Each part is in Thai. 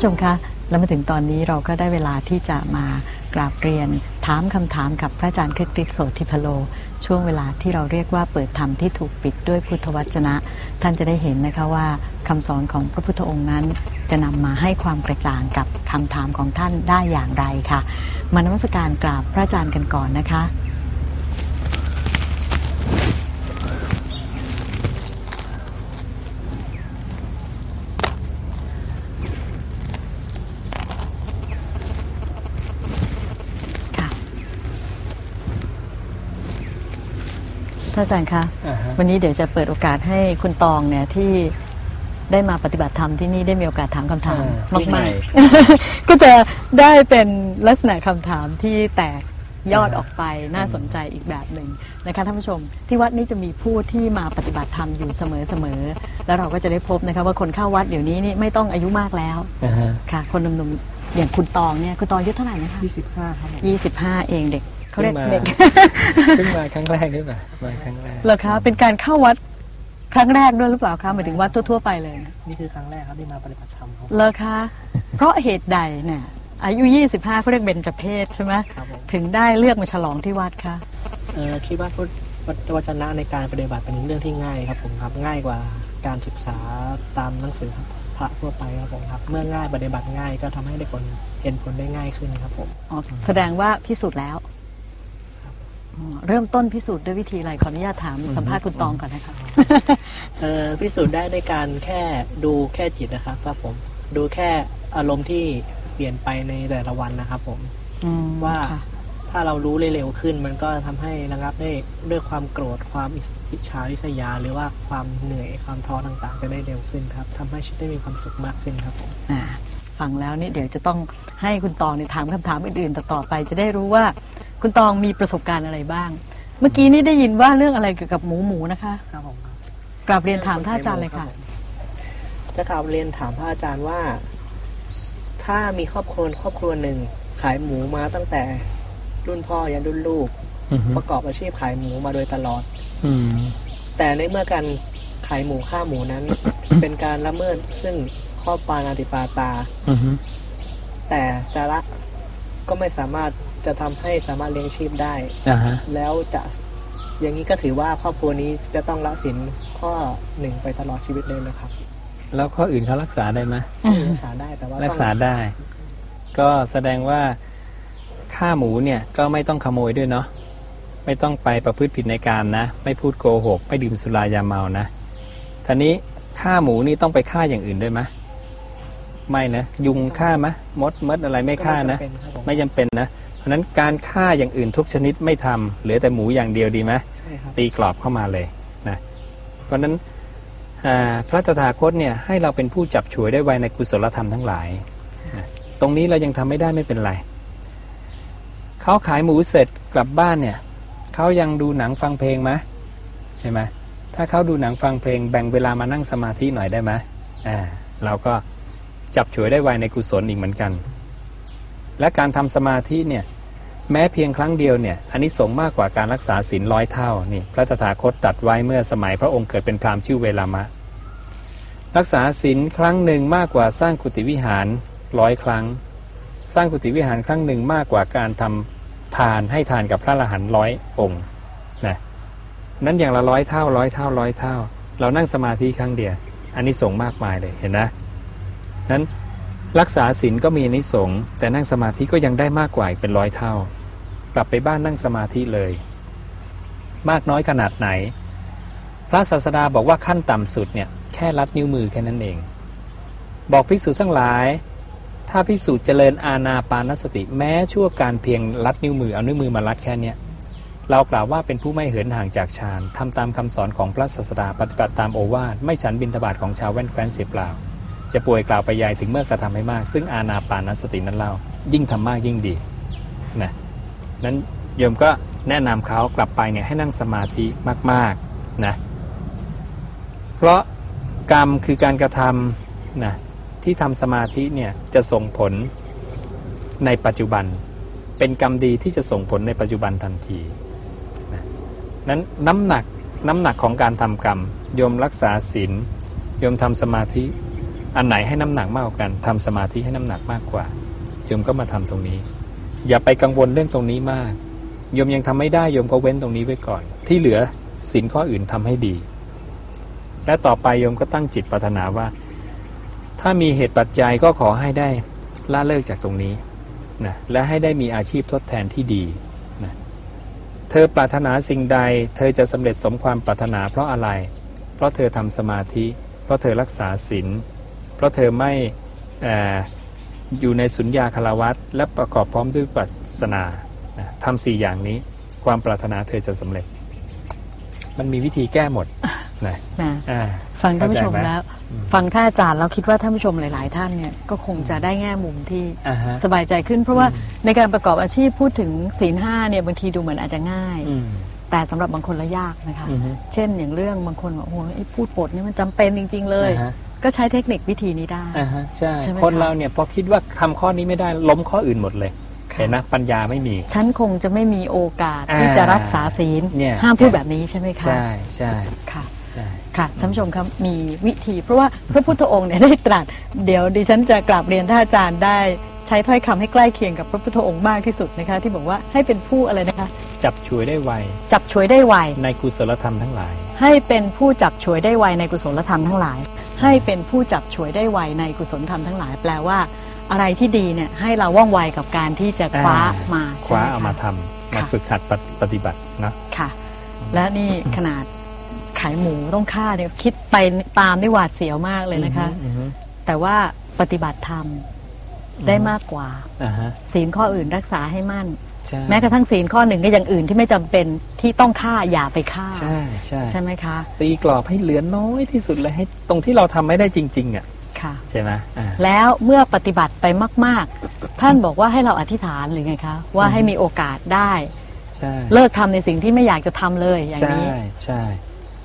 ผู้ชมคะแล้วมาถึงตอนนี้เราก็ได้เวลาที่จะมากราบเรียน ถามคำถามกับพระอาจารย์คริสต์โสธิพโล ช่วงเวลาที่เราเรียกว่าเปิดธรรมที่ถูกปิดด้วยพุทธวจนะ ท่านจะได้เห็นนะคะว่าคำสอนของพระพุทธองค์นั้น จะนำมาให้ความกระจ่างกับคำถามของท่านได้อย่างไรค่ะมานมัสการกราบพระอาจารย์กันก่อนนะคะ ท่านอาจารย์คะ อ่าฮะ วันนี้เดี๋ยวจะเปิดโอกาสให้คุณตองเนี่ยที่ได้มาปฏิบัติธรรมที่นี่ได้มีโอกาสถามคำถามอ่าที่ใหม่มากๆก็จะได้เป็นลักษณะคำถามที่แตกยอดอ่า ออกไปน่าสนใจอีกแบบหนึ่งนะคะท่านผู้ชม ที่วัดนี้จะมีผู้ที่มาปฏิบัติธรรมอยู่เสมอๆแล้วเราก็จะได้พบนะคะว่าคนเข้าวัดเดี๋ยวนี้นี่ไม่ต้องอายุมากแล้ว อ่าฮะ ค่ะคนหนุ่มๆอย่างคุณตองเนี่ยคุณตองอายุเท่าไหร่นะคะยี่สิบห้าครับผมยี่สิบห้าเองเด็ก เขาเรียกเพิ่งมาเด็กเพิ่งมาครั้งแรกหรือเปล่ามาครั้งแรกเหรอคะเป็นการเข้าวัดครั้งแรกด้วยหรือเปล่าคะหมายถึงวัดทั่ว ๆ ไปเลยนะนี่คือครั้งแรกครับที่มาปฏิบัติธรรมครับเหรอคะ เพราะเหตุใดเนี่ยอายุ 25เขาเรียกเบญจเพศใช่ไหมครับผมถึงได้เลือกมาฉลองที่วัดคะเอ่อคิดว่าพุทธวจนะในการปฏิบัติเป็นเรื่องที่ง่ายครับผมครับง่ายกว่าการศึกษาตามหนังสือพระทั่วไปครับผมครับเมื่อง่ายปฏิบัติง่ายก็ทำให้ได้ผลเห็นผลได้ง่ายขึ้นครับผม อ๋อแสดงว่าพิสูจน์แล้วอ๋อ เริ่มต้นพิสูจน์ด้วยวิธีอะไรขออนุญาตถามสัมภาษณ์คุณตองก่อนนะคะเอ่อพิสูจน์ได้ในการแค่ดูแค่จิตนะครับครับผมดูแค่อารมณ์ที่เปลี่ยนไปในแต่ละวันนะครับผมอืมว่าค่ะถ้าเรารู้เร็วขึ้น มันก็ทำให้ระงับได้ด้วยความโกรธความอิจฉาริษยา หรือว่าความเหนื่อยความท้อต่างๆ จะได้เร็วขึ้นครับทำให้ชีวิตได้มีความสุขมากขึ้นครับผมอ่าฟังแล้วนี่เดี๋ยวจะต้องให้คุณตองเนี่ยถามคำถามอื่นๆต่อๆไป จะได้รู้ว่า คุณตองมีประสบการณ์อะไรบ้าง เมื่อกี้นี่ได้ยินว่าเรื่องอะไรเกี่ยวกับหมูหมูนะคะครับผมกราบเรียนถามท่านอาจารย์เลยค่ะ จะกล่าวเรียนถามพระอาจารย์ว่า ถ้ามีครอบครัวครอบครัวหนึ่ง ขายหมูมาตั้งแต่รุ่นพ่อยันรุ่นลูก อือฮึประกอบอาชีพขายหมูมาโดยตลอด อืมแต่ในเมื่อการขายหมูฆ่าหมูนั้น เป็นการละเมิดซึ่งข้อปานาติปาตา อือฮึแต่จะละก็ไม่สามารถ จะทำให้สามารถเลี้ยงชีพได้อ่าฮะแล้วจะอย่างนี้ก็ถือว่าครอบครัวนี้จะต้องละสินข้อหนึ่งไปตลอดชีวิตเลยนะครับ แล้วข้ออื่นเขารักษาได้ไหมรักษาได้แต่ว่ารัต้กองษาได้ ก็แสดงว่าฆ่าหมูเนี่ยก็ไม่ต้องขโมยด้วยเนาะไม่ต้องไปประพฤติผิดในการนะ ไม่พูดโกหก ไม่ดื่มสุรายาเมานะทีนี้ฆ่าหมูนี่ต้องไปฆ่าอย่างอื่นด้วยไหมไม่นะยุงฆ่าไหมมดมดอะไรไม่ฆ่านะก็ไม่จำเป็นครับผมไม่จำเป็นนะ เพราะฉะนั้นการฆ่าอย่างอื่นทุกชนิดไม่ทำเหลือแต่หมูอย่างเดียวดีไหมใช่ครับตีกรอบเข้ามาเลยนะเพราะฉะนั้นอ่าพระตถาคตเนี่ยให้เราเป็นผู้จับฉวยได้ไวในกุศลธรรมทั้งหลายนะตรงนี้เรายังทำไม่ได้ไม่เป็นไรเขาขายหมูเสร็จกลับบ้านเนี่ยเขายังดูหนังฟังเพลงไหมใช่ไหมถ้าเขาดูหนังฟังเพลงแบ่งเวลามานั่งสมาธิหน่อยได้ไหมอ่าเราก็จับฉวยได้ไวในกุศลอีกเหมือนกัน และการทำสมาธิเนี่ยแม้เพียงครั้งเดียวเนี่ยอันนี้สงมากกว่าการรักษาศีลร้อยเท่านี่พระตถาคตตัดไว้เมื่อสมัยพระองค์เกิดเป็นพราหมณ์ชื่อเวลามะ รักษาศีลครั้งหนึ่งมากกว่าสร้างกุฏิวิหารร้อยครั้ง สร้างกุฏิวิหารครั้งหนึ่งมากกว่าการทำทานให้ทานกับพระอรหันร้อยองค์นะนั้นอย่างละร้อยเท่าร้อยเท่าร้อยเท่า เรานั่งสมาธิครั้งเดียว อันนี้สงมากมายเลยเห็นนะนั้น รักษาศีลก็มีนิสงส์แต่นั่งสมาธิก็ยังได้มากกว่าอีกเป็นร้อยเท่า กลับไปบ้านนั่งสมาธิเลย มากน้อยขนาดไหน พระศาสดาบอกว่าขั้นต่ำสุดเนี่ยแค่รัดนิ้วมือแค่นั้นเอง บอกภิกษุทั้งหลาย ถ้าภิกษุเจริญอาณาปานสติแม้ชั่วการเพียงรัดนิ้วมือเอานิ้วมือมารัดแค่เนี้ยเรากล่าวว่าเป็นผู้ไม่เหินห่างจากฌานทำตามคำสอนของพระศาสดาปฏิบัติตามโอวาทไม่ฉันบินทบาทของชาวแว่นแคว้นเสียเปล่า จะป่วยกล่าวไปยายถึงเมื่อกระทำให้มาก ซึ่งอาณาปานสตินั้นเล่า ยิ่งทำมากยิ่งดีนะนั้นโยมก็แนะนำเขากลับไปเนี่ยให้นั่งสมาธิมากๆนะเพราะกรรมคือการกระทำนะที่ทำสมาธิเนี่ยจะส่งผลในปัจจุบัน เป็นกรรมดีที่จะส่งผลในปัจจุบันทันทีนะนั้นน้ำหนักน้ำหนักของการทำกรรมโยมรักษาศีลโยมทำสมาธิ อันไหนให้น้ำหนักมากกว่ากันทำสมาธิให้น้ำหนักมากกว่าโยมก็มาทำตรงนี้ อย่าไปกังวลเรื่องตรงนี้มากโยมยังทำไม่ได้โยมก็เว้นตรงนี้ไว้ก่อน ที่เหลือสินข้ออื่นทำให้ดี และต่อไปโยมก็ตั้งจิตปรารถนาว่า ถ้ามีเหตุปัจจัยก็ขอให้ได้ละเลิกจากตรงนี้นะและให้ได้มีอาชีพทดแทนที่ดีนะเธอปรารถนาสิ่งใด เธอจะสำเร็จสมความปรารถนาเพราะอะไร เพราะเธอทำสมาธิ เพราะเธอรักษาศีล เพราะเธอไม่เอออยู่ในสุญญาคารวัตและประกอบพร้อมด้วยปัสนานะทำสี่อย่างนี้ ความปรารถนาเธอจะสำเร็จ มันมีวิธีแก้หมดนะนะอ่าฟังท่านผู้ชมเข้าใจไหมแล้วอืมฟังท่านอาจารย์แล้วคิดว่าท่านผู้ชมหลาย ๆ ท่านเนี่ยก็คงจะได้แง่มุมที่อ่าฮะสบายใจขึ้น เพราะว่าในการประกอบอาชีพพูดถึงศีลห้าเนี่ยบางทีดูเหมือนอาจจะง่ายอืมแต่สำหรับบางคนละยากนะคะอือฮึเช่นอย่างเรื่องบางคนบอกโอ้โหไอ้พูดปดนี่มันจำเป็นจริง ๆ เลยอ่าฮะ ก็ใช้เทคนิควิธีนี้ได้ อ่าฮะใช่ใช่ไหมคนคะ เราเนี่ยพอคิดว่าทำข้อนี้ไม่ได้ล้มข้ออื่นหมดเลยค่ะเห็นนะปัญญาไม่มี ฉันคงจะไม่มีโอกาสอ่าที่จะรักษาศีล เนี่ย ห้ามพูดแบบนี้ใช่ไหมคะ ใช่ใช่ค่ะ ใช่ ค่ะท่านผู้ชมครับมีวิธี เพราะว่าพระพุทธองค์เนี่ยได้ตรัส เดี๋ยวดิฉันจะกราบเรียนท่านอาจารย์ได้ใช้ถ้อยคำให้ใกล้เคียงกับพระพุทธองค์มากที่สุดนะคะ ที่บอกว่าให้เป็นผู้อะไรนะคะ จับฉวยได้ไวจับฉวยได้ไวในกุศลธรรมทั้งหลาย ให้เป็นผู้จับฉวยได้ไวในกุศลธรรมทั้งหลาย ให้เป็นผู้จับฉวยได้ไวในกุศลธรรมทั้งหลาย แปลว่า อะไรที่ดีเนี่ยให้เราว่องไวกับการที่จะคว้าอ่ามมาคว้าใช่ไหเอามาคะทำมาค่ะฝึกหัดปฏิปฏิบัติเนาะค่ะ และนี่ขนาดขายหมูต้องฆ่าเนี่ยคิดไปตามนี่หวาดเสียวมากเลยนะคะอือฮึแต่ว่าปฏิบัติธรรมได้มากกว่าอ่าฮะศีลข้ออื่นรักษาให้มั่น ใช่แม้กระทั่งศีลข้อหนึ่งก็อย่างอื่นที่ไม่จำเป็นที่ต้องฆ่าอย่าไปฆ่าใช่ใช่ใช่ไหมคะ ตีกรอบให้เหลือน้อยที่สุดเลยให้ตรงที่เราทำไม่ได้จริง ๆ อะ ค่ะ ใช่ไหมอ่า แล้วเมื่อปฏิบัติไปมาก ๆ ท่านบอกว่าให้เราอธิษฐานหรือไงคะว่าให้มีโอกาสได้ ใช่ เลิกทำในสิ่งที่ไม่อยากจะทำเลยอย่างใช่นี้ใช่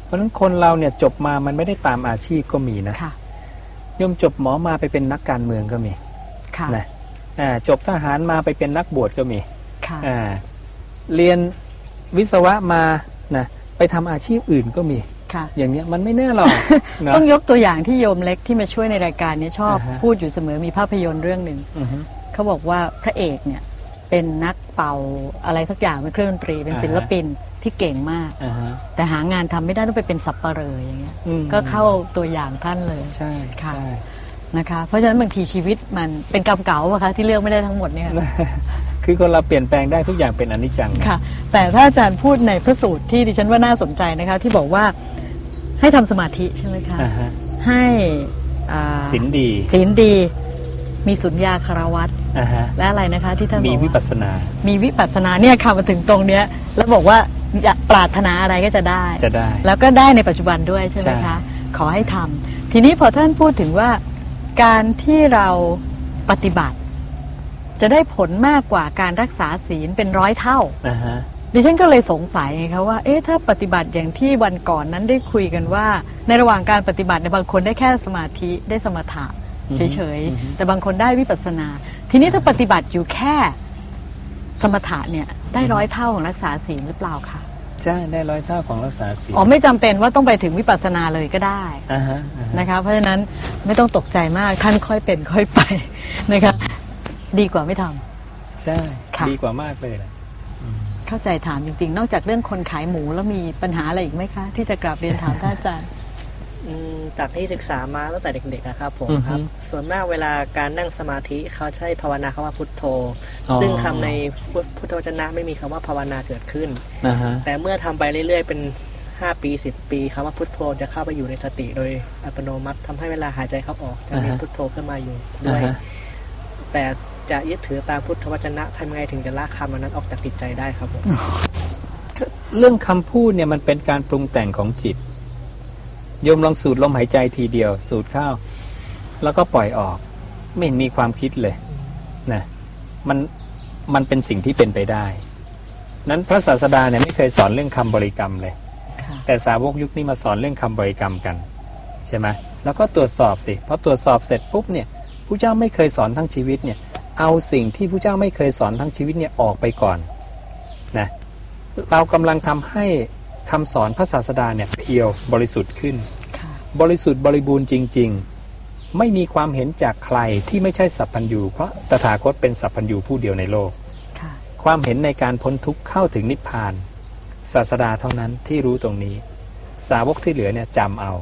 เพราะฉะนั้นคนเราเนี่ยจบมามันไม่ได้ตามอาชีพก็มีนะค่ะโยมจบหมอมาไปเป็นนักการเมืองก็มีค่ะ นะอ่าจบทหารมาไปเป็นนักบวชก็มีค่ะอ่า เรียนวิศวะมานะไปทำอาชีพอื่นก็มีค่ะอย่างเนี้ยมันไม่แน่หรอกนะต้องยกตัวอย่างที่โยมเล็กที่มาช่วยในรายการนี้ชอบอ่าฮะพูดอยู่เสมอมีภาพยนตร์เรื่องหนึ่งอือฮึเขาบอกว่าพระเอกเนี่ยเป็นนักเป่าอะไรสักอย่างเป็นเครื่องดนตรีเป็นศิลปินที่เก่งมากอ่าฮะแต่หางานทำไม่ได้ต้องไปเป็นสับปะเหรออย่างเงี้ยอืมก็เข้าตัวอย่างท่านเลยใช่ค่ะใช่นะคะ เพราะฉะนั้นบางทีชีวิตมันเป็นกรรมเก่าอะคะที่เลือกไม่ได้ทั้งหมดเนี่ย คือคนเราเปลี่ยนแปลงได้ทุกอย่างเป็นอนิจจังนะค่ะ แต่ถ้าอาจารย์พูดในพระสูตรที่ดิฉันว่าน่าสนใจนะคะ ที่บอกว่าให้ทำสมาธิใช่ไหมคะอ่าฮะให้อ่าศีลดีศีลดี มีสุญญาคารวัตอ่าฮะและอะไรนะคะ ที่ท่านบมีอกวิว่าปัสสนามีวิปัสสนาเนี่ยค่ะมาถึงตรงเนี้ย แล้วบอกว่าอยากปรารถนาอะไรก็จะได้ จะได้ แล้วก็ได้ในปัจจุบันด้วยใช่ไหมใช่ คะ ขอให้ทำทีนี้พอท่านพูดถึงว่าการที่เราปฏิบัติ จะได้ผลมากกว่าการรักษาศีลเป็นร้อยเท่า อ่าฮะ ดิฉันก็เลยสงสัยไงคะว่า เอ๊ะ ถ้าปฏิบัติอย่างที่วันก่อนนั้นได้คุยกันว่า ในระหว่างการปฏิบัติในยบางคนได้แค่สมาธิได้สมถะอือเฉฮึยอือฮึๆแต่บางคนได้วิปัสสนา ทีนี้ถ้าปฏิบัติอยู่แค่สมถะเนี่ยได้ร้อยเท่าของรักษาศีลหรือเปล่าคะใช่ได้ร้อยเท่าของรักษาศีลอ๋อไม่จำเป็นว่าต้องไปถึงวิปัสสนาเลยก็ได้ อ่าฮะอ่าฮะ นะคะเพราะฉะนั้นไม่ต้องตกใจมากท่านค่อยเป็นค่อยไป นะคะ ดีกว่าไม่ทำใช่ค่ะดีกว่ามากเลยนะเข้าใจถามจริง ๆ นอกจากเรื่องคนขายหมูแล้วมีปัญหาอะไรอีกไหมคะ ที่จะกราบเรียนถามท่านอาจารย์อืมจากที่ศึกษามาตั้งแต่เด็กๆนะครับผมอือฮึครับ ส่วนมากเวลาการนั่งสมาธิเขาใช้ภาวนาคำว่าพุทโธอ๋อซึ่งคำในพุทพุทธวจนะไม่มีคำว่าภาวนาเกิดขึ้นนะฮะแต่เมื่อทำไปเรื่อยๆ เป็น5ปี10ปีคำว่าพุทโธจะเข้าไปอยู่ในสติโดยอัตโนมัติทำให้เวลาหายใจเข้าออกจะมีอ่าฮะพุทโธขึ้นมาอยู่อ่าด้วยฮะแต่ จะยึดถือตามพุทธวจนะทำยังไงถึงจะละคำอันนั้นออกจากจิตใจได้ครับผมเรื่องคำพูดเนี่ยมันเป็นการปรุงแต่งของจิตโยมลองสูดลมหายใจทีเดียว สูดเข้า แล้วก็ปล่อยออก ไม่เห็นมีความคิดเลยนะมันมันเป็นสิ่งที่เป็นไปได้ นั้นพระศาสดาเนี่ยไม่เคยสอนเรื่องคำบริกรรมเลยค่ะแต่สาวกยุคนี้มาสอนเรื่องคำบริกรรมกัน ใช่ไหมแล้วก็ตรวจสอบสิพอตรวจสอบเสร็จปุ๊บเนี่ยผู้เจ้าไม่เคยสอนทั้งชีวิตเนี่ย เอาสิ่งที่ผู้เจ้าไม่เคยสอนทั้งชีวิตเนี่ยออกไปก่อนนะเรากำลังทำให้คำสอนพระศาสดาเนี่ยเพียวบริสุทธิ์ขึ้นค่ะบริสุทธิ์บริบูรณ์จริง ๆ ไม่มีความเห็นจากใครที่ไม่ใช่สัพพัญญูเพราะตถาคตเป็นสัพพัญญูผู้เดียวในโลกค่ะความเห็นในการพ้นทุกข์เข้าถึงนิพพาน ศาสดาเท่านั้นที่รู้ตรงนี้ สาวกที่เหลือเนี่ยจำเอา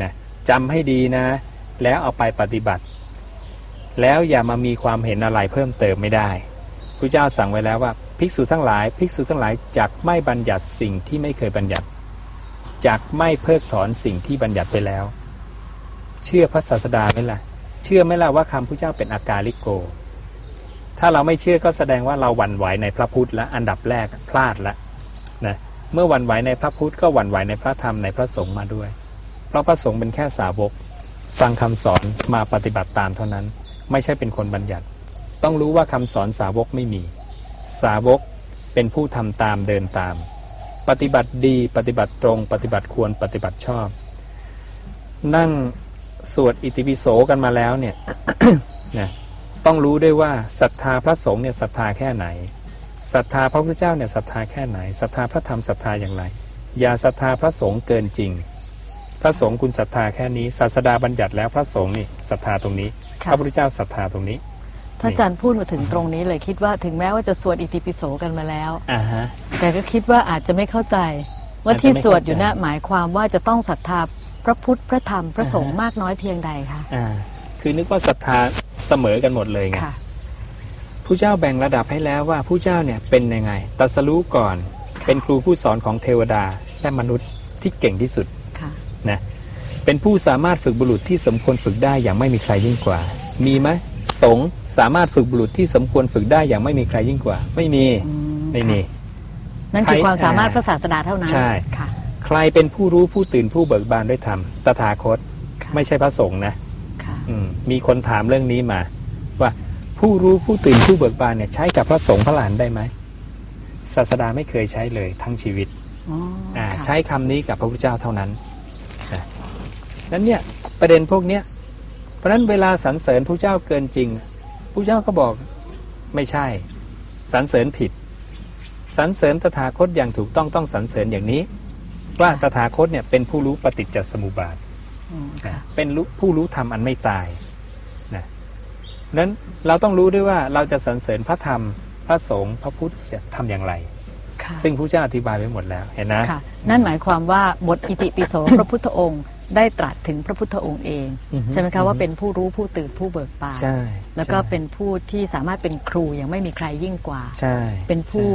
นะจำให้ดีนะ แล้วเอาไปปฏิบัติ แล้วอย่ามามีความเห็นอะไรเพิ่มเติมไม่ได้พระเจ้าสั่งไว้แล้วว่าภิกษุทั้งหลายภิกษุทั้งหลายจักไม่บัญญัติสิ่งที่ไม่เคยบัญญัติจักไม่เพิกถอนสิ่งที่บัญญัติไปแล้ว เชื่อพระศาสดาไหมล่ะ เชื่อไหมล่ะว่าคำพระเจ้าเป็นอากาลิโก ถ้าเราไม่เชื่อก็แสดงว่าเราหวั่นไหวในพระพุทธและอันดับแรกพลาดละนะเมื่อหวั่นไหวในพระพุทธก็หวั่นไหวในพระธรรมในพระสงฆ์มาด้วย เพราะพระสงฆ์เป็นแค่สาวก ฟังคำสอนมาปฏิบัติตามเท่านั้น ไม่ใช่เป็นคนบัญญัติ ต้องรู้ว่าคำสอนสาวกไม่มี สาวกเป็นผู้ทำตามเดินตาม ปฏิบัติดีปฏิบัติตรง ปฏิบัติควรปฏิบัติชอบ นั่งสวดอิติปิโสกันมาแล้วเนี่ยนะต้องรู้ด้วยว่าศรัทธาพระสงฆ์เนี่ยศรัทธาแค่ไหนศรัทธาพระพุทธเจ้าเนี่ยศรัทธาแค่ไหนศรัทธาพระธรรมศรัทธาอย่างไร อย่าศรัทธาพระสงฆ์เกินจริง พระสงฆ์คุณศรัทธาแค่นี้ศาสดาบัญญัติแล้วพระสงฆ์นี่ศรัทธาตรงนี้ พระพุทธเจ้าศรัทธาตรงนี้ถ้าอาจารย์พูดมาถึงตรงนี้เลยคิดว่าถึงแม้ว่าจะสวดอิติปิโสกันมาแล้วอ่าฮะแต่ก็คิดว่าอาจจะไม่เข้าใจ ว่าอาจจะที่ไม่สวดอยู่เข้าใจนะหมายความว่าจะต้องศรัทธาพระพุทธพระธรรมพระสงฆ์อ่าฮะมากน้อยเพียงใดคะอ่าคือนึกว่าศรัทธาเสมอกันหมดเลยไงค่ะผู้เจ้าแบ่งระดับให้แล้วว่าผู้เจ้าเนี่ยเป็นยังไงตรัสรู้ก่อน เป็นครูผู้สอนของเทวดาและมนุษย์ที่เก่งที่สุดค่ะนะ เป็นผู้สามารถฝึกบุรุษที่สมควรฝึกได้อย่างไม่มีใครยิ่งกว่า มีไหมสงฆ์สามารถฝึกบุรุษที่สมควรฝึกได้อย่างไม่มีใครยิ่งกว่า ไม่มีอืมไม่มี นั่นคือใครความสามารถอ่าพระศาสดาเท่านั้นใช่ค่ะ ใครเป็นผู้รู้ผู้ตื่นผู้เบิกบานด้วยธรรมตถาคตค่ะไม่ใช่พระสงฆ์นะค่ะอืมมีคนถามเรื่องนี้มา ว่าผู้รู้ผู้ตื่นผู้เบิกบานเนี่ยใช้กับพระสงฆ์พระหลานได้ไหมศาสดาไม่เคยใช้เลยทั้งชีวิตอ๋ออ่าค่ะใช้คำนี้กับพระพุทธเจ้าเท่านั้นนะ นั้นเนี่ยประเด็นพวกเนี้ยเพราะฉะนั้นเวลาสรรเสริญพระเจ้าเกินจริงพระเจ้าก็บอกไม่ใช่สรรเสริญผิดสรรเสริญตถาคตอย่างถูกต้องต้องสรรเสริญอย่างนี้ ว่าตถาคตเนี่ยเป็นผู้รู้ปฏิจจสมุปบาทอืมนะค่ะเป็นรู้ผู้รู้ธรรมอันไม่ตายนะนั้นเราต้องรู้ด้วยว่าเราจะสรรเสริญพระธรรมพระสงฆ์พระพุทธจะทำอย่างไรค่ะซึ่งพระเจ้าอธิบายไว้หมดแล้วเห็นนะค่ะนั่นหมายความว่าบทอิติปิโสพระพุทธองค์ ได้ตรัสถึงพระพุทธองค์เองอือฮึใช่ไหมอือคะฮึว่าเป็นผู้รู้ผู้ตื่นผู้เบิกบานใช่แล้วก็ใช่เป็นผู้ที่สามารถเป็นครูอย่างไม่มีใครยิ่งกว่าใช่เป็นผู้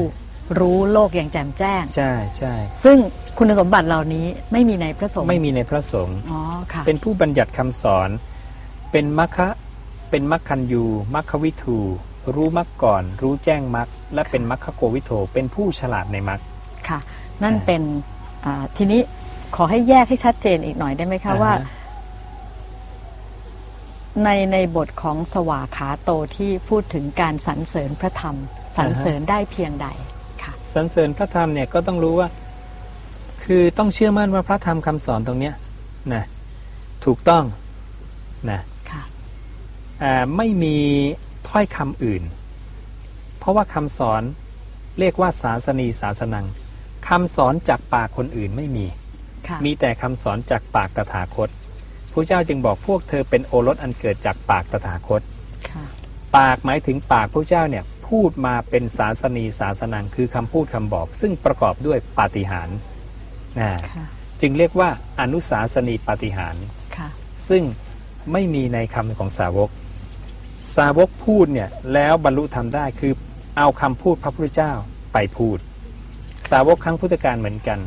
รู้โลกอย่างแจ่มแจ้ง ใช่ใช่ซึ่งคุณสมบัติเหล่านี้ไม่มีในพระสงฆ์ไม่มีในพระสงฆ์อ๋อค่ะเป็นผู้บัญญัติคำสอนเป็นมัคคะเป็นมัคคันยูมัคควิทูรู้มัคก่อน รู้แจ้งมัคและเป็นมัคคโกวิโทเป็นผู้ฉลาดในมัคค่ะ นั่นอ่าเป็นอ่าทีนี้ ขอให้แยกให้ชัดเจนอีกหน่อยได้ไหมคะอ่าฮะว่า ในในบทของสวาขาโตที่พูดถึงการสรรเสริญพระธรรมสรรเสริญได้เพียงใดค่ะสรรเสริญพระธรรมเนี่ยก็ต้องรู้ว่า คือต้องเชื่อมั่นว่าพระธรรมคำสอนตรงเนี้ยนะถูกต้องนะค่ะอ่าไม่มีถ้อยคำอื่น เพราะว่าคำสอนเรียกว่าศาสนีศาสนังคำสอนจากปากคนอื่นไม่มีค่ะ มีแต่คำสอนจากปากตถาคตพระเจ้าจึงบอกพวกเธอเป็นโอรสอันเกิดจากปากตถาคตค่ะปากหมายถึงปากพระเจ้าเนี่ยพูดมาเป็นศาสนีศาสนังคือคำพูดคำบอก ซึ่งประกอบด้วยปาฏิหาริย์นะค่ะจึงเรียกว่าอนุสาสนีปาฏิหาริย์ค่ะซึ่งไม่มีในคำของสาวก สาวกพูดเนี่ยแล้วบรรลุธรรมได้คือเอาคำพูดพระพุทธเจ้าไปพูด สาวกครั้งพุทธกาลเหมือนกัน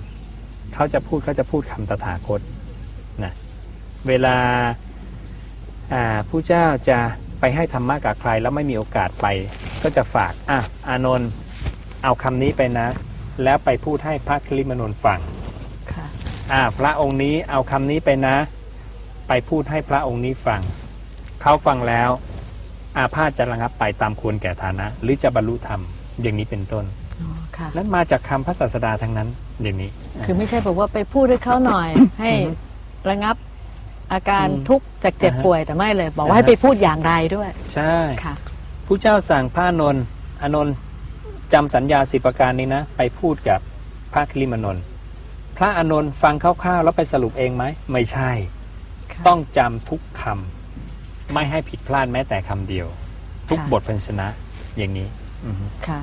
เขาจะพูดเขาจะพูดคำตถาคตนะเวลาอ่าผู้เจ้าจะไปให้ธรรมะกับใครแล้วไม่มีโอกาสไป ก็จะฝากอะอานนท์เอาคำนี้ไปนะ แล้วไปพูดให้พระคลิมนนท์ฟังค่ะอ่าพระองค์นี้เอาคำนี้ไปนะ ไปพูดให้พระองค์นี้ฟังเขาฟังแล้ว อาพาธจะระงับไปตามควรแก่ฐานะ หรือจะบรรลุธรรมอย่างนี้เป็นต้นอ๋อค่ะนั้นมาจากคำพระศาสดาทั้งนั้นอย่างนี้ คือไม่ใช่บอกว่าไปพูดให้เขาหน่อย ให้ระงับอาการอืมทุกข์จากเจ็บอ่าฮะป่วยแต่ไม่เลย บอกว่าอ่าฮะให้ไปพูดอย่างไรด้วย ใช่ค่ะผู้เจ้าสั่งพระอานนท์อานนท์จำสัญญาสิประการนี้นะ ไปพูดกับพระคลิมนนท์พระอานนท์ฟังคร่าวๆแล้วไปสรุปเองไหม ไม่ใช่ค่ะต้องจำทุกคไม่ให้ผิดพลาดแม้แต่คำเดียว ทุกค่ะบทพันชนะอย่างนี้อือฮึค่ะ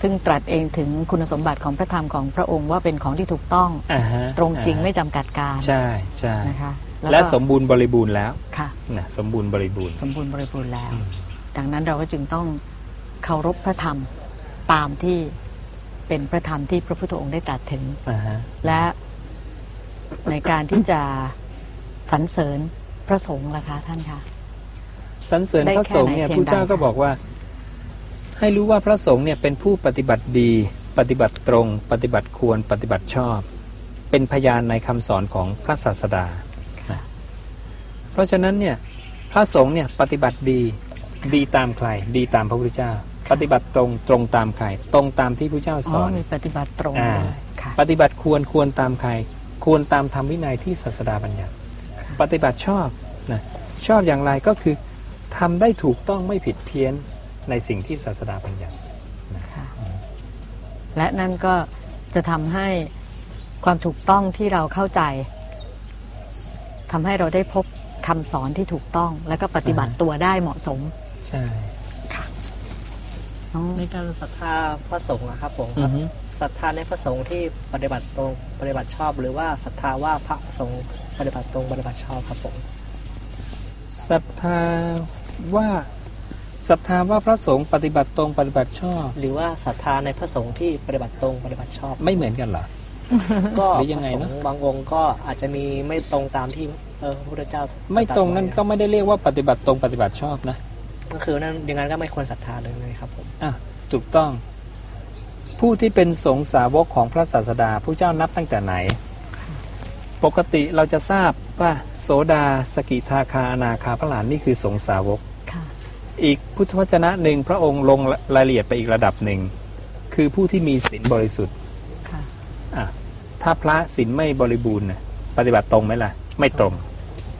ซึ่งตรัสเองถึงคุณสมบัติของพระธรรมของพระองค์ว่าเป็นของที่ถูกต้องอ่าฮะตรงจริงอ่าฮะไม่จำกัดการใช่ใช่นะคะและก็สมบูรณ์บริบูรณ์แล้วค่ะ นะสมบูรณ์บริบูรณ์ สมบูรณ์บริบูรณ์แล้ว อืม ดังนั้นเราก็จึงต้องเคารพพระธรรมตามที่เป็นพระธรรมที่พระพุทธองค์ได้ตรัสถึง อ่าฮะและในการที่จะสรรเสริญพระสงฆ์ล่ะคะท่านคะ สรรเสริญได้พระสงฆ์เนี่ยแค่ไหน ผู้เจ้าเพียงใดก็บอกว่า ให้รู้ว่าพระสงฆ์เนี่ยเป็นผู้ปฏิบัติดี ปฏิบัติตรง ปฏิบัติควร ปฏิบัติชอบ เป็นพยานในคำสอนของพระศาสดานะเพราะฉะนั้นเนี่ยพระสงฆ์เนี่ยปฏิบัติดี ดีตามใคร ดีตามพระพุทธเจ้า ปฏิบัติตรง ตรงตามใคร ตรงตามที่พระเจ้าสอ๋ออนมีปฏิบัติตรงอ่าด้วยค่ะปฏิบัติควร ควรตามใคร ควรตามธรรมวินัยที่ศาสดาบัญญัติ ปฏิบัติชอบนะชอบอย่างไรก็คือทำได้ถูกต้องไม่ผิดเพี้ยน ในสิ่งที่ศาสดาบัญญัติค่ะและนั่นก็จะทำให้ความถูกต้องที่เราเข้าใจทำให้เราได้พบคำสอนที่ถูกต้อง แล้วก็ปฏิบัติตัวได้เหมาะสม ใช่น้องในการศรัทธาพระสงฆ์นะครับผมคอืรัอบฮึศรัทธาในพระสงฆ์ที่ปฏิบัติตรงปฏิบัติชอบ หรือว่าศรัทธาว่าพระสงฆ์ปฏิบัติตรงปฏิบัติชอบครับผมศรัทธาว่า ศรัทธาว่าพระสงฆ์ปฏิบัติตรงปฏิบัติชอบ หรือว่าศรัทธาในพระสงฆ์ที่ปฏิบัติตรงปฏิบัติชอบ ไม่เหมือนกันเหรอ ก็หรือยังไงพระเนอะสงฆ์บางองค์ก็อาจจะมีไม่ตรงตามที่เออพระพุทธเจ้าไม่ตรงนั้นก็ตรัสไว้ไม่ได้เรียกว่าปฏิบัติตรงปฏิบัติชอบนะก็คือนั่นอย่างนั้นก็ไม่ควรศรัทธาเลยนะครับผม อะถูกต้อง ผู้ที่เป็นสงฆ์สาวกของพระศาสดาผู้เจ้านับตั้งแต่ไหน ปกติเราจะทราบว่าโสดาสกิทาคาอนาคาพระหลานนี่คือสงฆ์สาวกค่ะ อีกพุทธวจนะหนึ่งพระองค์ลงรายละเอียดไปอีกระดับหนึ่ง คือผู้ที่มีศีลบริสุทธิ์ค่ะอะถ้าพระศีลไม่บริบูรณ์น่ะปฏิบัติตรงไหมล่ะ ไม่ตรง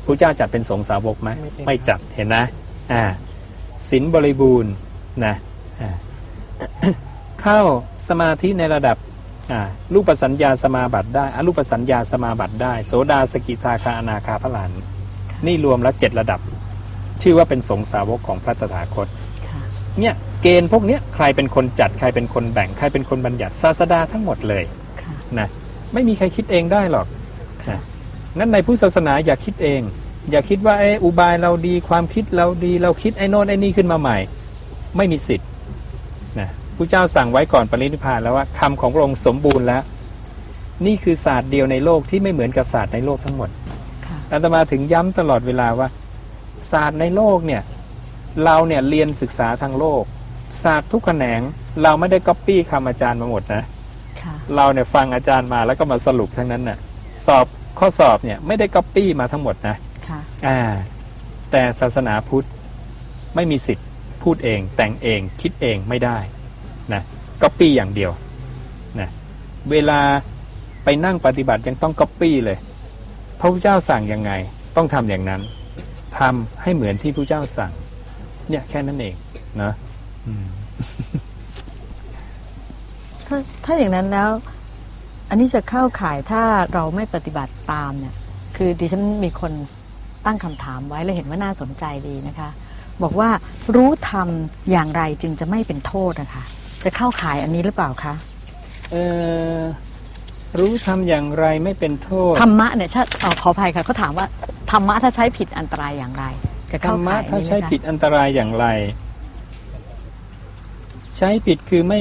พระเจ้าจัดเป็นสงฆ์สาวกไหมไม่จัดเห็นนะอ่าศีลบริบูรณ์นะอ่าเข้าสมาธิในระดับอ่ารูปสัญญาสมาบัติได้อรูปสัญญาสมาบัติได้ โสดาสกิทาคาอนาคาพระหลานนี่รวมแล้วเจ็ดระดับ ชื่อว่าเป็นสงฆ์สาวกของพระตถาคตค่ะเนี่ยเกณฑ์พวกเนี้ยใครเป็นคนจัดใครเป็นคนแบ่งใครเป็นคนบัญญัติศาสดาทั้งหมดเลยค่ะนะไม่มีใครคิดเองได้หรอกนะงั้นในพุทธศาสนาอย่าคิดเอง อย่าคิดว่าเอออุบายเราดีความคิดเราดี เราคิดไอ้โน่นไอ้นี่ขึ้นมาใหม่ ไม่มีสิทธิ์นะพุทธเจ้าสั่งไว้ก่อนปรินิพพานแล้วว่าคำของพระองค์สมบูรณ์แล้ว นี่คือศาสตร์เดียวในโลกที่ไม่เหมือนกับศาสตร์ในโลกทั้งหมดค่ะอาตมาถึงย้ำตลอดเวลาว่า ศาสตร์ในโลกเนี่ยเราเนี่ยเรียนศึกษาทางโลก ศาสตร์ทุกแขนงเราไม่ได้ก๊อปปี้คำอาจารย์มาหมดนะค่ะเราเนี่ยฟังอาจารย์มาแล้วก็มาสรุปทั้งนั้นน่ะสอบข้อสอบเนี่ยไม่ได้ก๊อปปี้มาทั้งหมดนะค่ะอ่าแต่ศาสนาพุทธไม่มีสิทธิ์พูดเองแต่งเองคิดเองไม่ได้นะก๊อปปี้อย่างเดียวนะเวลาไปนั่งปฏิบัติยังต้องก๊อปปี้เลย พระพุทธเจ้าสั่งยังไงต้องทำอย่างนั้น ทำให้เหมือนที่พระเจ้าสั่ง เนี่ยแค่นั้นเองนะอืมถ้าถ้าอย่างนั้นแล้ว อันนี้จะเข้าข่ายถ้าเราไม่ปฏิบัติตามเนี่ย คือดิฉันมีคนตั้งคำถามไว้และเห็นว่าน่าสนใจดีนะคะ บอกว่ารู้ธรรมอย่างไรจึงจะไม่เป็นโทษนะคะ จะเข้าข่ายอันนี้หรือเปล่าคะเออรู้ทำอย่างไรไม่เป็นโทษธรรมะเนี่ยถ้าเอ่อขออภัยค่ะเขาถามว่าธ รรมะถ้าใช้ผิดอันตรายอย่างไร จะธรเข้ารมะข่ายอันถ้านี้ไหมใช้คะผิดอันตรายอย่างไร ใช้ผิดคือไม่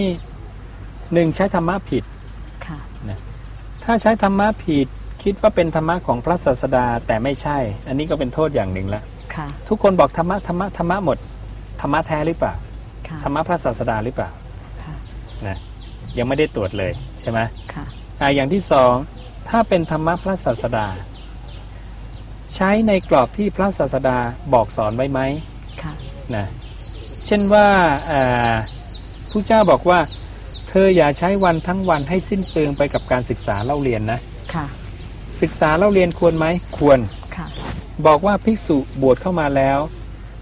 หนึ่งใช้ธรรมะผิด ค่ะ ถ้าใช้ธรรมะผิด คิดว่าเป็นธรรมะของพระศาสดาแต่ไม่ใช่ อันนี้ก็เป็นโทษอย่างหนึ่งละค่ะทุกคนบอกธรรมะธรรมะธรรมะหมดธรรมะแท้หรือเปล่าค่ะธรรมะพระศาสดาหรือเปล่าค่ะนะยังไม่ได้ตรวจเลยใช่ไหม ค่ะ อ่าอย่างที่สองถ้าเป็นธรรมะพระศาสดา ใช้ในกรอบที่พระศาสดาบอกสอนไว้ไหมค่ะนะเช่นว่าอ่าผู้เจ้าบอกว่า เธออย่าใช้วันทั้งวันให้สิ้นเปลืองไปกับการศึกษาเล่าเรียนนะค่ะศึกษาเล่าเรียนควรไหมควรค่ะบอกว่าภิกษุบวชเข้ามาแล้ว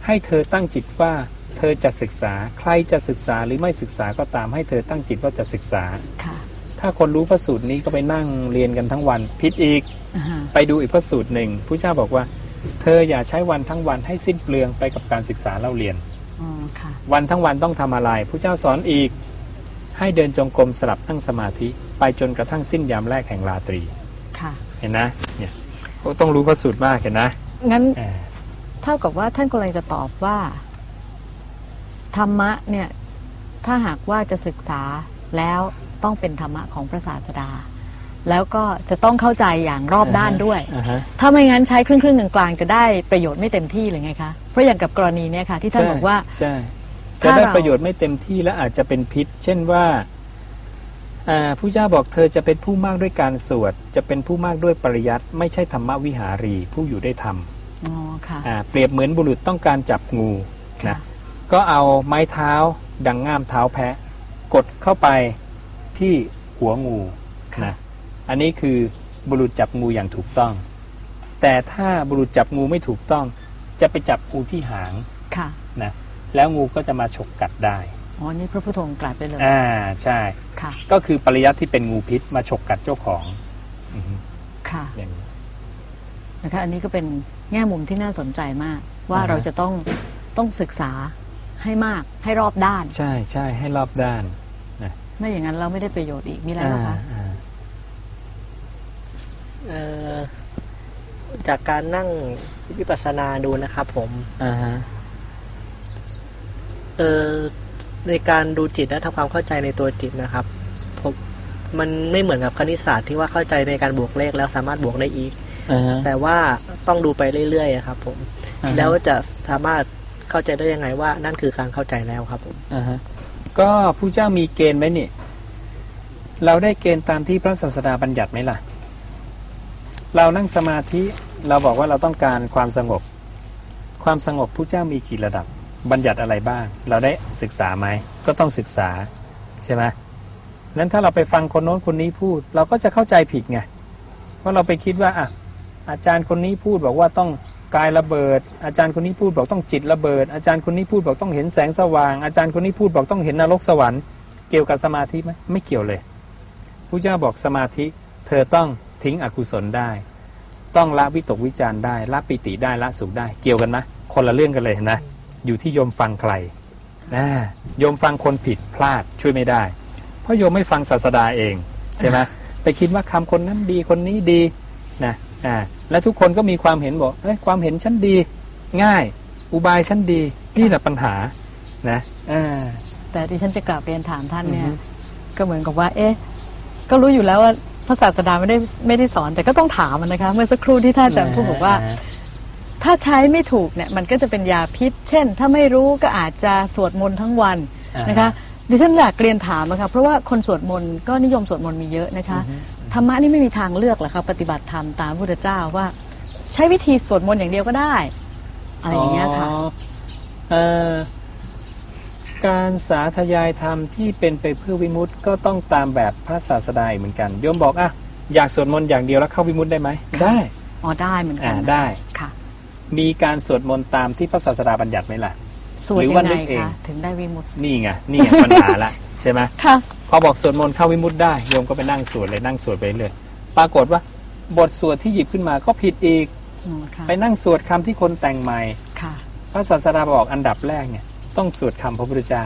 ให้เธอตั้งจิตว่าเธอจะศึกษาใครจะศึกษาหรือไม่ศึกษาก็ตามให้เธอตั้งจิตว่าจะศึกษาค่ะถ้าคนรู้พระสูตรนี้ก็ไปนั่งเรียนกันทั้งวัน ผิดอีกอ่าฮะ ไปดูอีกพระสูตรหนึ่งผู้เจ้าบอกว่า เธออย่าใช้วันทั้งวันให้สิ้นเปลืองไปกับการศึกษาเล่าเรียนอ๋อค่ะวันทั้งวันต้องทำอะไรผู้เจ้าสอนอีก ให้เดินจงกรมสลับทั้งสมาธิ ไปจนกระทั่งสิ้นยามแรกแห่งราตรีค่ะเห็นนะเนี่ยโอ้ต้องรู้พระสูตรมากเห็นนะงั้นอ่าเท่ากับว่าท่านกำลังจะตอบว่า ธรรมะเนี่ย ถ้าหากว่าจะศึกษาแล้วต้องเป็นธรรมะของพระศาสดา แล้วก็จะต้องเข้าใจอย่างรอบด้านด้วย อ่าฮะ ถ้าไม่งั้นใช้ครึ่งครึ่งๆกลางๆจะได้ประโยชน์ไม่เต็มที่หรือไงคะเพราะอย่างกับกรณีเนี่ยค่ะ ที่ท่านใช่บอกว่า ใช่ถ้าจะได้เรา ประโยชน์ไม่เต็มที่และอาจจะเป็นพิษ เช่นว่าอ่าผู้เจ้าบอกเธอจะเป็นผู้มากด้วยการสวด จะเป็นผู้มากด้วยปริยัติไม่ใช่ธรรมวิหารีผู้อยู่ได้ธรรมอ๋อค่ะ อ่าเปรียบเหมือนบุรุษต้องการจับงูค่ะ นะก็เอาไม้เท้าดังง่ามเท้าแพะ กดเข้าไปที่หัวงูนะ อันนี้คือบุรุษจับงูอย่างถูกต้อง แต่ถ้าบุรุษจับงูไม่ถูกต้อง จะไปจับงูที่หางค่ะนะแล้วงูก็จะมาฉกกัดได้อ๋อนี่พระพุทธองค์ตรัสไปเลยอ่าใช่ค่ะก็คือปริยัติที่เป็นงูพิษมาฉกกัดเจ้าของอือฮึค่ะอย่างนี้นะคะอันนี้ก็เป็นแง่มุมที่น่าสนใจมาก ว่าอ่าฮะเราจะต้องต้องศึกษาให้มากให้รอบด้าน ใช่ใช่ให้รอบด้านไม่อย่างนั้นเราไม่ได้ประโยชน์อีกมีอะไรอ่าบ้างคะอ่าเอ่อ จากการนั่งวิปัสสนาดูนะครับ ผมอ่าฮะเออในการดูจิตและทำความเข้าใจในตัวจิตนะครับผมมันไม่เหมือนกับคณิตศาสตร์ที่ว่าเข้าใจในการบวกเลขแล้วสามารถบวกได้อีกอ่าฮะแต่ว่าต้องดูไปเรื่อยๆอะครับ ผมอ่าฮะแล้วจะสามารถเข้าใจได้ยังไงว่า นั่นคือการเข้าใจแล้วครับ ผมอ่าฮะก็ผู้เจ้ามีเกณฑ์ไหมนี่ เราได้เกณฑ์ตามที่พระศาสดาบัญญัติไหมล่ะ เรานั่งสมาธิเราบอกว่าเราต้องการความสงบ ความสงบผู้เจ้ามีกี่ระดับ บัญญัติอะไรบ้าง เราได้ศึกษาไหมก็ต้องศึกษาใช่ไหมนั้นถ้าเราไปฟังคนโน้นคนนี้พูด เราก็จะเข้าใจผิดไงว่าเราไปคิดว่าอะอาจารย์คนนี้พูดบอกว่าต้องกายระเบิด อาจารย์คนนี้พูดบอกต้องจิตระเบิด อาจารย์คนนี้พูดบอกต้องเห็นแสงสว่าง อาจารย์คนนี้พูดบอกต้องเห็นนรกสวรรค์เกี่ยวกับสมาธิไหมไม่เกี่ยวเลยผู้เจ้าบอกสมาธิ เธอต้อง ทิ้งอกุศลได้ ต้องละวิตกวิจารณ์ได้ละปิติได้ละสุขได้ เกี่ยวกันไหมคนละเรื่องกันเลยนะ อยู่ที่โยมฟังใครนะโยมฟังคนผิดพลาดช่วยไม่ได้ เพราะโยมไม่ฟังศาสดาเองใช่ไหมไปคิดว่าคำคนนั้นดีคนนี้ดีนะอ่าและทุกคนก็มีความเห็นบอกเอ้ยความเห็นฉันดี ง่าย อุบายฉันดีนี่แหละปัญหานะอ่าแต่ดิฉันจะกลับเรียนถามท่านเนี่อืยอฮึก็เหมือนกับว่า เอ๊ะ ก็รู้อยู่แล้วว่า พระศาสดาไม่ได้ไม่ได้สอนแต่ก็ต้องถามมันนะคะ เมื่อสักครู่ที่ท่านอาจารย์พูดบอกว่า ถ้าใช้ไม่ถูกเนี่ยมันก็จะเป็นยาพิษ เช่น ถ้าไม่รู้ก็อาจจะสวดมนต์ทั้งวันอ่านะคะดิฉันอยากเรียนถามนะคะเพราะว่าคนสวดมนต์ก็นิยมสวดมนต์มีเยอะนะคะธรรมะนี่ไม่มีทางเลือกหรอกคะปฏิบัติธรรมตามพระพุทธเจ้าว่า ใช้วิธีสวดมนต์อย่างเดียวก็ได้ อะไรอย่างเงี้ยค่ะเอ่อ การสาธยายธรรมที่เป็นไปเพื่อวิมุตติก็ต้องตามแบบพระศาสดาอีกเหมือนกันโยมบอกอะอยากสวดมนต์อย่างเดียวแล้วเข้าวิมุตติได้ไหมได้อ๋อได้เหมือนกัอ่านได้ค่ะ มีการสวดมนต์ตามที่พระศาสดาบัญญัติไหมล่ะสวดหรือยัว่างไงนึกเองคะถึงได้วิมุตตินี่ไงนี่ไงปัญหาละใช่ไหมค่ะพอบอกสวดมนต์เข้าวิมุตติได้โยมก็ไปนั่งสวดเลยนั่งสวดไปเรื่อยปรากฏว่าบทสวดที่หยิบขึ้นมาก็ผิดอีกอืมค่ะไปนั่งสวดคำที่คนแต่งใหม่ค่ะพระศาสดาบอกอันดับแรกเนี่ย ต้องสวดคำพระพุทธเจ้า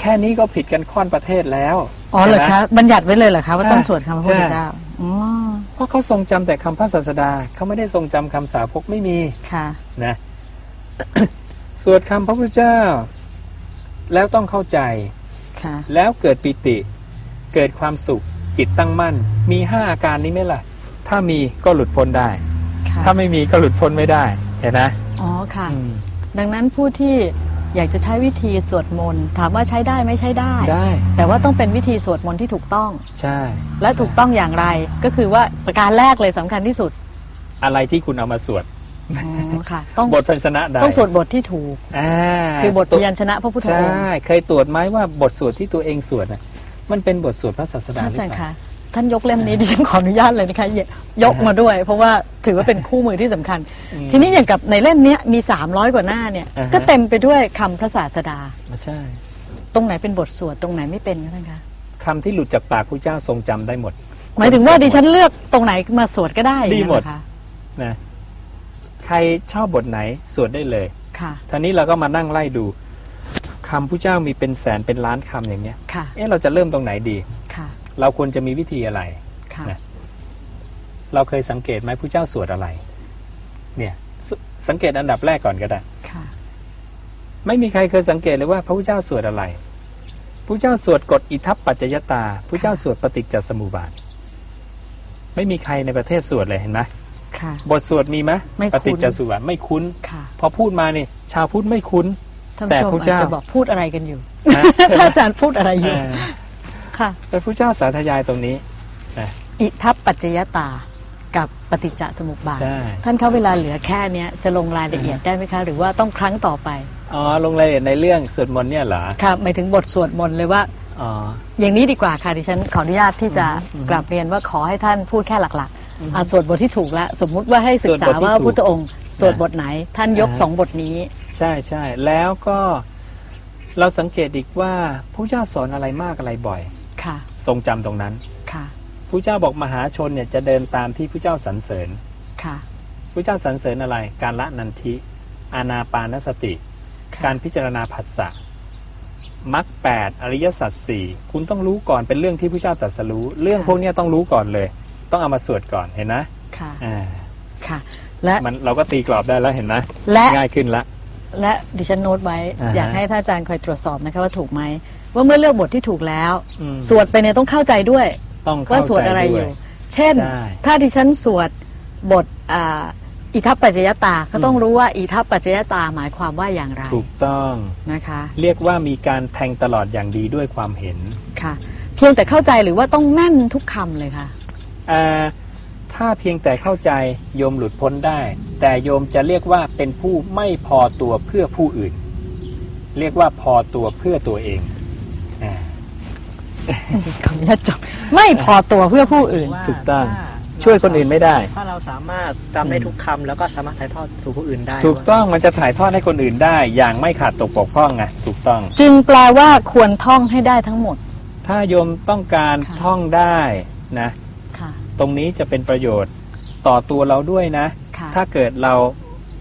แค่นี้ก็ผิดกันค่อนประเทศแล้วอ๋อเหรอใช่ไมคะบัญญัติไว้เลยเหรอคะว่าใช่ต้องสวดคำพระพุทธใช่เจ้าอ๋อเพราะเขาทรงจำแต่คำพระศาสดาเขาไม่ได้ทรงจำคำสาวกไม่มีค่ะนะสวดคำพระพุทธเจ้า แล้วต้องเข้าใจค่ะแล้วเกิดปิติ เกิดความสุข จิตตั้งมั่น มีห้าอาการนี้ไหมล่ะ ถ้ามีก็หลุดพ้นได้ค่ะถ้าไม่มีก็หลุดพ้นไม่ได้ เห็นนะอ๋อค่ะอืมดังนั้นผู้ที่ อยากจะใช้วิธีสวดมนต์ถามว่าใช้ได้ไหม่ใช้ได้ ได้ แต่ว่าต้องเป็นวิธีสวดมนต์ที่ถูกต้อง ใช่ และถูกต้องอย่างไรก็คือว่าประการแรกเลยสำคัญที่สุด อะไรที่คุณเอามาสวดอ๋อค่ะต้องบทพันชนะใดต้องสวดบทที่ถูกอ่าคือบทพยัญชนะพระพุทธใช่องค์เคยตรวจไหมว่าบทสวดที่ตัวเองสวดน่ะมันเป็นบทสวดพระศาสดาท่านหรือาอจารย์เปล่าคะ ท่านยกเล่มนี้ดิฉันขออนุญาตเลยนะคะยยกมาด้วย เพราะว่าถือว่าเป็นคู่มือที่สำคัญอืมทีนี้อย่างกับในเล่มเนี้ยมี 300 กว่าหน้าเนี่ยอ่าฮะก็เต็มไปด้วยคำพระศาสดาใช่ตรงไหนเป็นบทสวดตรงไหนไม่เป็นคะท่านคะคำที่หลุดจากปากพระเจ้าทรงจำได้หมด หมายถึงว่าคสดิฉันเลือกตรงไหนมาสวดก็ได้ดีหมดอย่างนั้นเรอคะนะครชอบบทไหนสวดได้เลยค่ะท่านี้เราก็มานั่งไล่ดูคำผู้เจ้ามีเป็นแสนเป็นล้านคำอย่างเนี้ยค่ะเอ๊ะเราจะเริ่มตรงไหนดีค่ะ เราควรจะมีวิธีอะไรค่ะนะเราเคยสังเกตไหมผู้เจ้าสวดอะไร เนี่ยสสังเกตอันดับแรกก่อนก็ได้ค่ะไม่มีใครเคยสังเกตเลยว่า พระพุทธเจ้าสวดอะไรพระเจ้าสวดกฎอิทัปปัจจยตาพระเจ้าสวดปฏิจจสมุปบาท ไม่มีใครในประเทศสวดเลยเห็นไหมค่ะบทสวดมีไหมไม่คุ้นปฏิจจสมุปบาทไม่คุ้นค่ะพอพูดมานี่ชาวพุทธไม่คุ้นท่านแต่ผู้ชมพระเจ้าอาจจะบอกพูดอะไรกันอยู่นะพระอาจารย์พูดอะไรอยู่เออ ค่ะแต่พระเจ้าสาธยายตรงนี้อิทัปปัจจยตากับปฏิจจสมุปบาทใช่ท่านเขาเวลาเหลือแค่เนี้ยจะลงรายละเอียดได้ไหมคะ หรือว่าต้องครั้งต่อไปอ๋อลงรายละเอียดในเรื่องสวดมนต์เนี่ยเหรอค่ะหมายถึงบทสวดมนต์เลยว่าอ๋ออย่างนี้ดีกว่าค่ะดิฉันขออนุญาตที่จะอืมกราบเรียนว่าขอให้ท่านพูดแค่หลักๆอะสวดบทที่ถูกแล้วสมมุติว่าให้ศึกษาสวดบทที่ว่าถูกพุทธองค์สวดบทไหน ท่านยกอ่าฮะสองบทนี้ ใช่ใช่แล้วก็เราสังเกตอีกว่าพระเจ้าสอนอะไรมากอะไรบ่อยค่ะ ทรงจำตรงนั้นค่ะพระเจ้าบอกมหาชนเนี่ยจะเดินตามที่พระเจ้าสรรเสริญค่ะพระเจ้าสรรเสริญอะไร การละนันทิ อานาปานสติค่ะการพิจารณาผัสสะมรรคแปดอริยสัจสี่คุณต้องรู้ก่อนเป็นเรื่องที่พระเจ้าตรัสรู้ เรื่องพวกเนี้ยต้องรู้ก่อนเลย ต้องเอามาสวดก่อนเห็นนะค่ะอ่าค่ะ และมันเราก็ตีกรอบได้แล้วเห็นนะและง่ายขึ้นละและดิฉันโน้ตไว้อ่าฮะอยากให้ท่านอาจารย์คอยตรวจสอบนะคะว่าถูกไหม ว่าเมื่อเลือกบทที่ถูกแล้ว อืมสวดไปเนี่ยต้องเข้าใจด้วย ต้องเข้าว่าสวดใจอะไรอด้วยู่เช่น ใช่ถ้าดิฉันสวดบทอ่าอิทัปปัจจยตา ก็ต้องรู้ว่าอิทัปปัจจยตาหมายความว่าอย่างไรถูกต้อง นะคะ เรียกว่ามีการแทงตลอดอย่างดีด้วยความเห็นค่ะ เพียงแต่เข้าใจหรือว่าต้องแม่นทุกคำเลยค่ะ อ่าถ้าเพียงแต่เข้าใจโยมหลุดพ้นได้ แต่โยมจะเรียกว่าเป็นผู้ไม่พอตัวเพื่อผู้อื่น เรียกว่าพอตัวเพื่อตัวเองอา ขออนุญาตจบไม่พอตัวเพื่อผู้อื่น ว่าถูกต้องถ้าช่วยคนอื่นไม่ได้ ถ้าเราสามารถจำได้ทุกคำแล้วก็สามารถถ่ายทอดสู่ผู้อื่นได้ถูกต้องมันจะถ่ายทอดให้คนอื่นได้ อย่างไม่ขาดตกบกพร่องไงถูกต้อง จึงแปลว่าควรท่องให้ได้ทั้งหมด ถ้าโยมต้องการค่ะ ท่องได้นะ ค่ะ ตรงนี้จะเป็นประโยชน์ต่อตัวเราด้วยนะ ค่ะ ถ้าเกิดเรา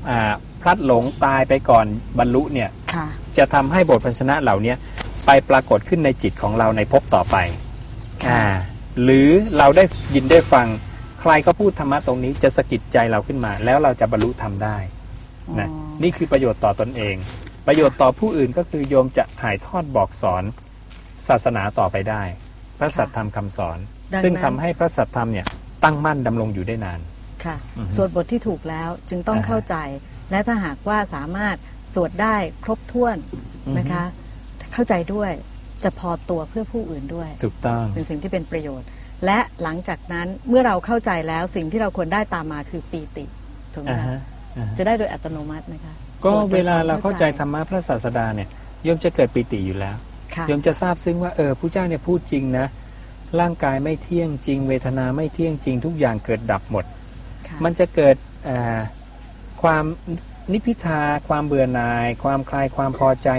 อ่าพลัดหลงตายไปก่อนบรรลุเนี่ย ค่ะ จะทำให้บทพันชนะเหล่านี้ ไปปรากฏขึ้นในจิตของเราในภพต่อไปค่ะอ่าหรือเราได้ยินได้ฟังใครก็พูดธรรมะตรงนี้จะสะกิดใจเราขึ้นมา แล้วเราจะบรรลุธรรมได้นะอ๋อนี่คือประโยชน์ต่อตนเอง ประโยชน์ต่อผู้อื่นก็คือโยมจะถ่ายทอดบอกสอนศาสนาต่อไปได้ พระสัทธรรมคำสอนดังซึ่งนั้นทำให้พระสัทธรรมเนี่ยตั้งมั่นดำรงอยู่ได้นานค่ะอือฮึสวดบทที่ถูกแล้วจึงต้องอ่าฮะเข้าใจ และถ้าหากว่าสามารถสวดได้ครบถ้วนนะคะ เข้าใจด้วยจะพอตัวเพื่อผู้อื่นด้วย ถูกต้องเป็นสิ่งที่เป็นประโยชน์ และหลังจากนั้นเมื่อเราเข้าใจแล้วสิ่งที่เราควรได้ตามมาคือปีติถูกไหมอ่าคะฮะอ่าฮะจะได้โดยอัตโนมัตินะคะ ก็สดโดยเวลาเราควมเข้าใจธรรมะพระศาสดาเนี่ยโยมจะเกิดปิติอยู่แล้วค่ะโยมจะทราบซึ้งว่าเออผู้เจ้าเนี่ยพูดจริงนะ ร่างกายไม่เที่ยงจริง เวทนาไม่เที่ยงจริง ทุกอย่างเกิดดับหมดค่ะมันจะเกิดอ่าความนิพพิทาความเบื่อหน่าย ความคลายความพอใจ